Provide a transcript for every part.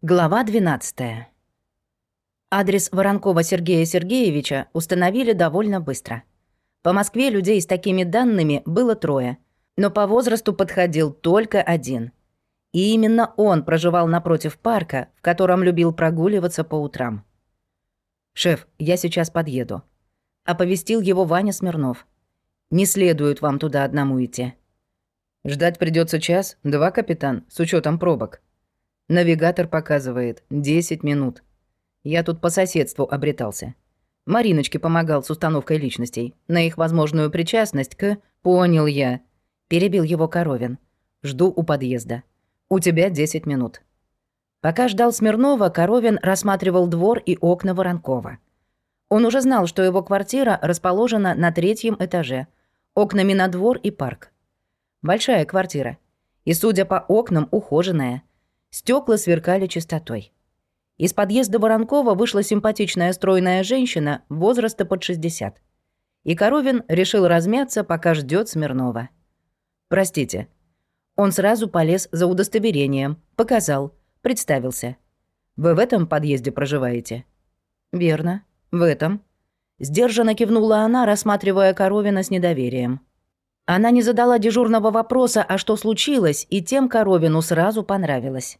Глава 12. Адрес Воронкова Сергея Сергеевича установили довольно быстро. По Москве людей с такими данными было трое, но по возрасту подходил только один. И именно он проживал напротив парка, в котором любил прогуливаться по утрам. «Шеф, я сейчас подъеду», — оповестил его Ваня Смирнов. «Не следует вам туда одному идти». «Ждать придется час, два, капитан, с учетом пробок», Навигатор показывает 10 минут. Я тут по соседству обретался. Мариночке помогал с установкой личностей, на их возможную причастность к... Понял я. Перебил его Коровин. Жду у подъезда. У тебя 10 минут. Пока ждал Смирнова, Коровин рассматривал двор и окна Воронкова. Он уже знал, что его квартира расположена на третьем этаже, окнами на двор и парк. Большая квартира. И, судя по окнам, ухоженная – Стекла сверкали чистотой. Из подъезда Воронкова вышла симпатичная стройная женщина возраста под 60. И Коровин решил размяться, пока ждет Смирнова. «Простите». Он сразу полез за удостоверением, показал, представился. «Вы в этом подъезде проживаете?» «Верно, в этом». Сдержанно кивнула она, рассматривая Коровина с недоверием. Она не задала дежурного вопроса, а что случилось, и тем Коровину сразу понравилось.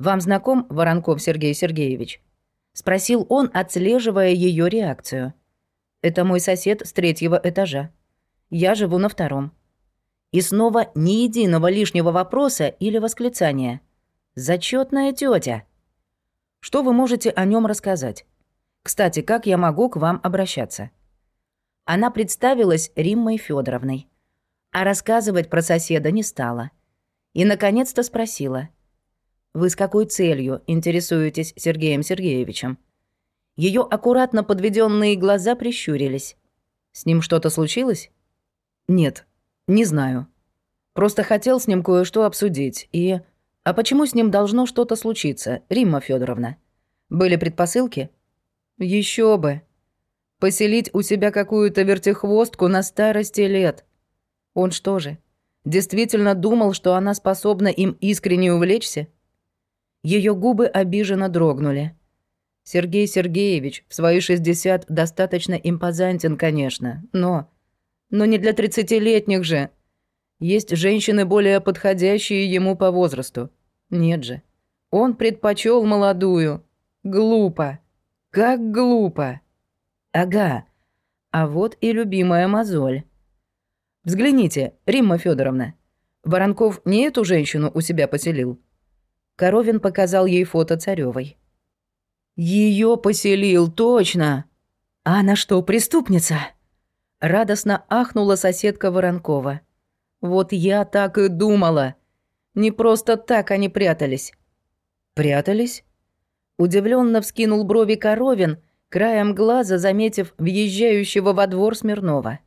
«Вам знаком Воронков Сергей Сергеевич?» — спросил он, отслеживая ее реакцию. «Это мой сосед с третьего этажа. Я живу на втором». И снова ни единого лишнего вопроса или восклицания. Зачетная тетя. Что вы можете о нем рассказать? Кстати, как я могу к вам обращаться?» Она представилась Риммой Федоровной, а рассказывать про соседа не стала. И, наконец-то, спросила. «Вы с какой целью интересуетесь Сергеем Сергеевичем?» Ее аккуратно подведенные глаза прищурились. «С ним что-то случилось?» «Нет, не знаю. Просто хотел с ним кое-что обсудить, и... А почему с ним должно что-то случиться, Римма Федоровна? Были предпосылки?» Еще бы!» Поселить у себя какую-то вертихвостку на старости лет. Он что же, действительно думал, что она способна им искренне увлечься? Ее губы обиженно дрогнули. Сергей Сергеевич в свои 60 достаточно импозантен, конечно, но... Но не для тридцатилетних же. Есть женщины, более подходящие ему по возрасту. Нет же. Он предпочел молодую. Глупо. Как глупо. Ага. А вот и любимая мозоль. Взгляните, Римма Федоровна. Воронков не эту женщину у себя поселил. Коровин показал ей фото Царевой. Ее поселил, точно. А она что, преступница? Радостно ахнула соседка Воронкова. Вот я так и думала. Не просто так они прятались. Прятались? Удивленно вскинул брови Коровин краем глаза заметив въезжающего во двор Смирнова.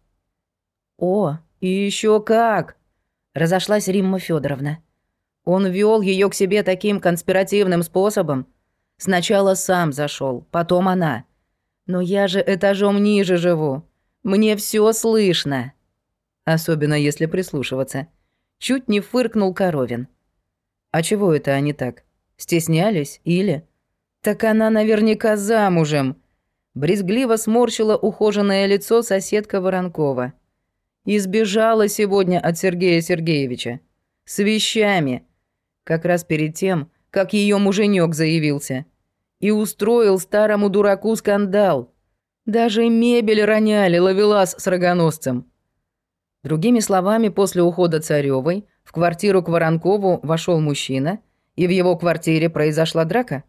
«О, и еще как!» – разошлась Римма Федоровна. Он вел ее к себе таким конспиративным способом. Сначала сам зашел, потом она. Но я же этажом ниже живу. Мне все слышно. Особенно если прислушиваться. Чуть не фыркнул Коровин. А чего это они так? Стеснялись или? Так она наверняка замужем. Брезгливо сморщила ухоженное лицо соседка Воронкова. Избежала сегодня от Сергея Сергеевича. С вещами. Как раз перед тем, как ее муженек заявился. И устроил старому дураку скандал. Даже мебель роняли ловелас с рогоносцем. Другими словами, после ухода Царевой в квартиру к Воронкову вошел мужчина, и в его квартире произошла драка.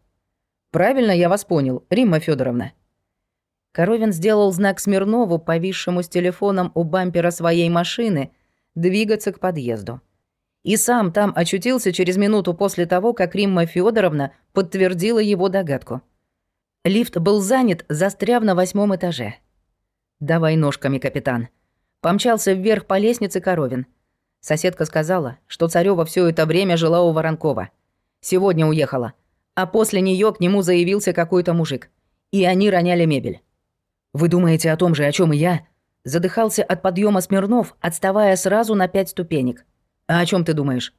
Правильно я вас понял, Римма Федоровна. Коровин сделал знак Смирнову, повисшему с телефоном у бампера своей машины, двигаться к подъезду. И сам там очутился через минуту после того, как Римма Федоровна подтвердила его догадку. Лифт был занят, застряв на восьмом этаже. «Давай ножками, капитан». Помчался вверх по лестнице Коровин. Соседка сказала, что Царёва все это время жила у Воронкова. Сегодня уехала. А после нее к нему заявился какой-то мужик. И они роняли мебель. «Вы думаете о том же, о чем и я?» Задыхался от подъема Смирнов, отставая сразу на пять ступенек. «А о чем ты думаешь?»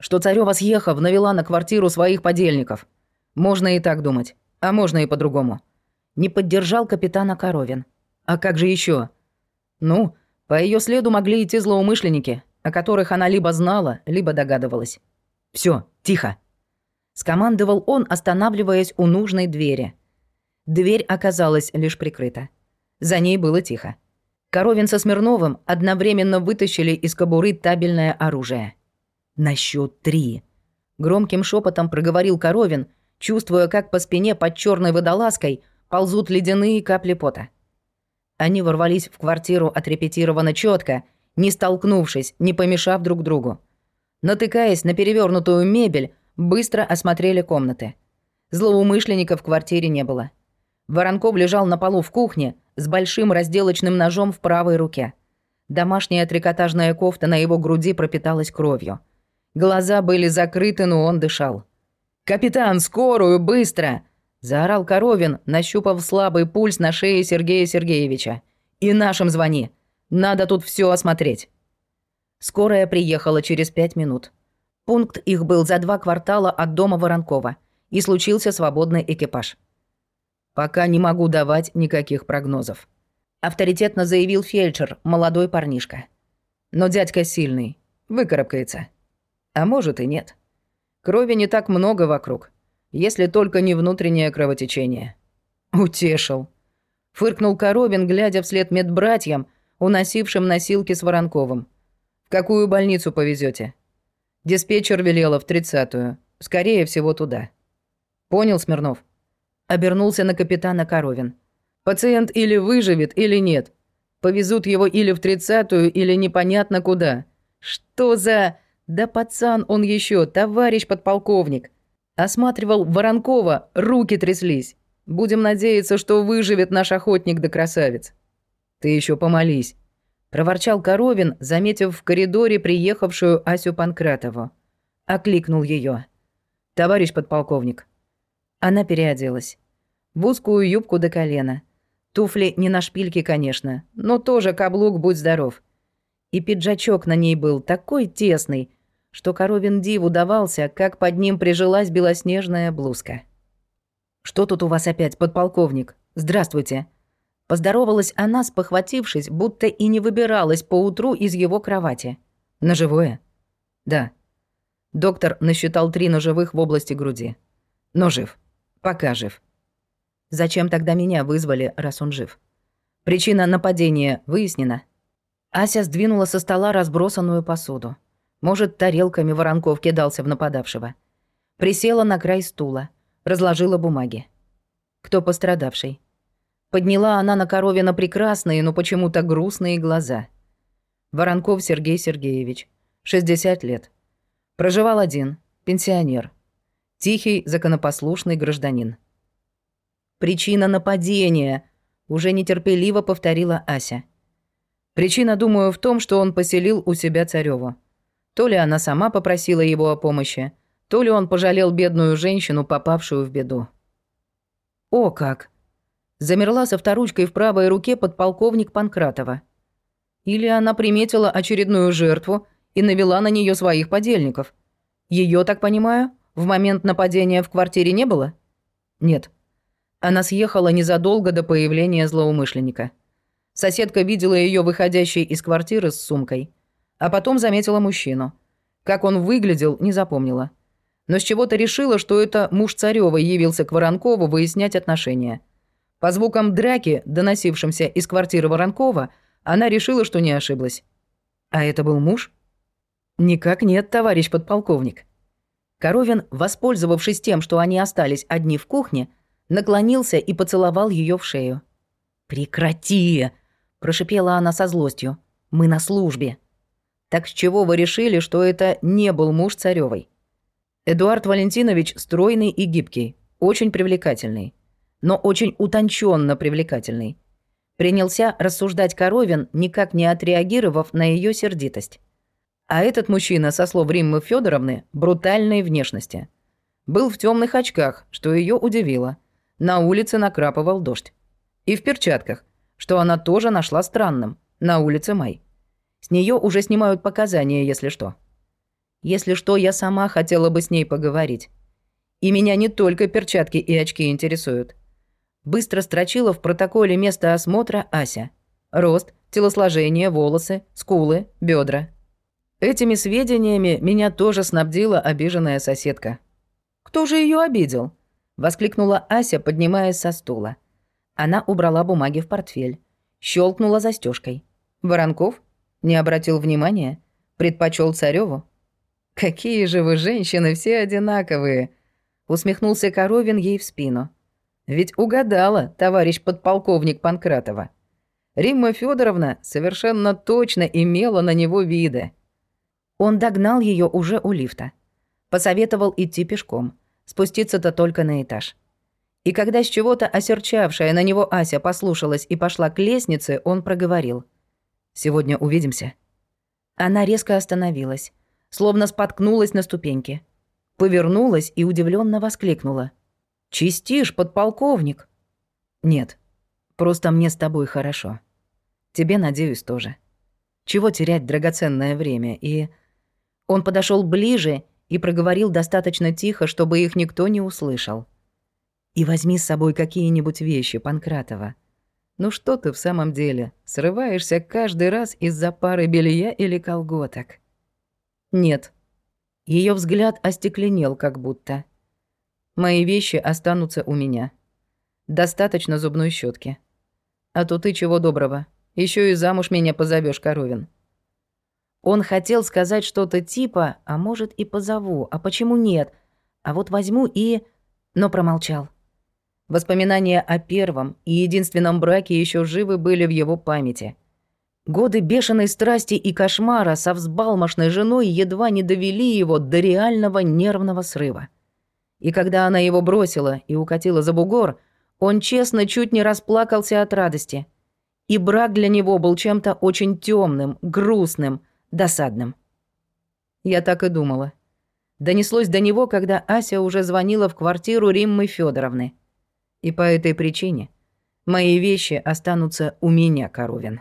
что Царёва съехав, навела на квартиру своих подельников. Можно и так думать, а можно и по-другому. Не поддержал капитана Коровин. А как же еще? Ну, по ее следу могли идти злоумышленники, о которых она либо знала, либо догадывалась. Все, тихо. Скомандовал он, останавливаясь у нужной двери. Дверь оказалась лишь прикрыта. За ней было тихо. Коровин со Смирновым одновременно вытащили из кобуры табельное оружие. «На счет три!» Громким шепотом проговорил Коровин, чувствуя, как по спине под черной водолазкой ползут ледяные капли пота. Они ворвались в квартиру отрепетированно четко, не столкнувшись, не помешав друг другу. Натыкаясь на перевернутую мебель, быстро осмотрели комнаты. Злоумышленников в квартире не было. Воронков лежал на полу в кухне с большим разделочным ножом в правой руке. Домашняя трикотажная кофта на его груди пропиталась кровью. Глаза были закрыты, но он дышал. «Капитан, скорую, быстро!» – заорал Коровин, нащупав слабый пульс на шее Сергея Сергеевича. «И нашим звони. Надо тут все осмотреть». Скорая приехала через пять минут. Пункт их был за два квартала от дома Воронкова, и случился свободный экипаж. Пока не могу давать никаких прогнозов. Авторитетно заявил фельдшер, молодой парнишка. Но дядька сильный, выкарабкается. А может и нет. Крови не так много вокруг, если только не внутреннее кровотечение. Утешил. Фыркнул Коробин, глядя вслед медбратьям, уносившим носилки с Воронковым. «В какую больницу повезете? Диспетчер велела в тридцатую. Скорее всего, туда. Понял, Смирнов? Обернулся на капитана Коровин. «Пациент или выживет, или нет. Повезут его или в тридцатую, или непонятно куда. Что за... Да пацан он еще, товарищ подполковник. Осматривал Воронкова, руки тряслись. Будем надеяться, что выживет наш охотник да красавец. Ты еще помолись. Проворчал Коровин, заметив в коридоре приехавшую Асю Панкратову. Окликнул ее. «Товарищ подполковник». Она переоделась в узкую юбку до колена. Туфли не на шпильке, конечно, но тоже каблук, будь здоров. И пиджачок на ней был такой тесный, что коровин диву давался, как под ним прижилась белоснежная блузка. «Что тут у вас опять, подполковник? Здравствуйте!» Поздоровалась она, спохватившись, будто и не выбиралась поутру из его кровати. «Ножевое?» «Да». Доктор насчитал три ножевых в области груди. «Но жив. Пока жив. Зачем тогда меня вызвали, раз он жив? Причина нападения выяснена. Ася сдвинула со стола разбросанную посуду. Может, тарелками Воронков кидался в нападавшего. Присела на край стула, разложила бумаги. Кто пострадавший? Подняла она на Коровина прекрасные, но почему-то грустные глаза. Воронков Сергей Сергеевич, 60 лет. Проживал один, пенсионер. Тихий, законопослушный гражданин. Причина нападения, уже нетерпеливо повторила Ася. Причина, думаю, в том, что он поселил у себя Царёву. То ли она сама попросила его о помощи, то ли он пожалел бедную женщину, попавшую в беду. О как! Замерла со вторучкой в правой руке подполковник Панкратова. Или она приметила очередную жертву и навела на нее своих подельников. Ее, так понимаю, в момент нападения в квартире не было? Нет. Она съехала незадолго до появления злоумышленника. Соседка видела ее выходящей из квартиры с сумкой. А потом заметила мужчину. Как он выглядел, не запомнила. Но с чего-то решила, что это муж Царёва явился к Воронкову выяснять отношения. По звукам драки, доносившимся из квартиры Воронкова, она решила, что не ошиблась. А это был муж? Никак нет, товарищ подполковник. Коровин, воспользовавшись тем, что они остались одни в кухне, наклонился и поцеловал ее в шею. «Прекрати!» – прошипела она со злостью. «Мы на службе». «Так с чего вы решили, что это не был муж Царёвой?» Эдуард Валентинович стройный и гибкий, очень привлекательный, но очень утонченно привлекательный. Принялся рассуждать Коровин, никак не отреагировав на ее сердитость. А этот мужчина, со слов Риммы Федоровны, брутальной внешности. Был в темных очках, что ее удивило – на улице накрапывал дождь. И в перчатках, что она тоже нашла странным, на улице Май. С нее уже снимают показания, если что. Если что, я сама хотела бы с ней поговорить. И меня не только перчатки и очки интересуют. Быстро строчила в протоколе место осмотра Ася. Рост, телосложение, волосы, скулы, бедра. Этими сведениями меня тоже снабдила обиженная соседка. «Кто же ее обидел?» — воскликнула Ася, поднимаясь со стула. Она убрала бумаги в портфель, щелкнула застежкой. Воронков не обратил внимания, предпочел Цареву. «Какие же вы женщины, все одинаковые!» — усмехнулся Коровин ей в спину. «Ведь угадала, товарищ подполковник Панкратова. Римма Федоровна совершенно точно имела на него виды». Он догнал ее уже у лифта. Посоветовал идти пешком. Спуститься-то только на этаж. И когда с чего-то осерчавшая на него Ася послушалась и пошла к лестнице, он проговорил. «Сегодня увидимся». Она резко остановилась, словно споткнулась на ступеньке. Повернулась и удивленно воскликнула. «Чистишь, подполковник!» «Нет, просто мне с тобой хорошо. Тебе, надеюсь, тоже. Чего терять драгоценное время и...» Он подошел ближе и проговорил достаточно тихо, чтобы их никто не услышал. «И возьми с собой какие-нибудь вещи, Панкратова. Ну что ты в самом деле, срываешься каждый раз из-за пары белья или колготок?» «Нет». Ее взгляд остекленел как будто. «Мои вещи останутся у меня. Достаточно зубной щетки. А то ты чего доброго, еще и замуж меня позовешь, Коровин». Он хотел сказать что-то типа «а может и позову, а почему нет?» А вот возьму и... Но промолчал. Воспоминания о первом и единственном браке еще живы были в его памяти. Годы бешеной страсти и кошмара со взбалмошной женой едва не довели его до реального нервного срыва. И когда она его бросила и укатила за бугор, он честно чуть не расплакался от радости. И брак для него был чем-то очень темным, грустным, досадным. Я так и думала. Донеслось до него, когда Ася уже звонила в квартиру Риммы Федоровны. И по этой причине мои вещи останутся у меня, Коровин.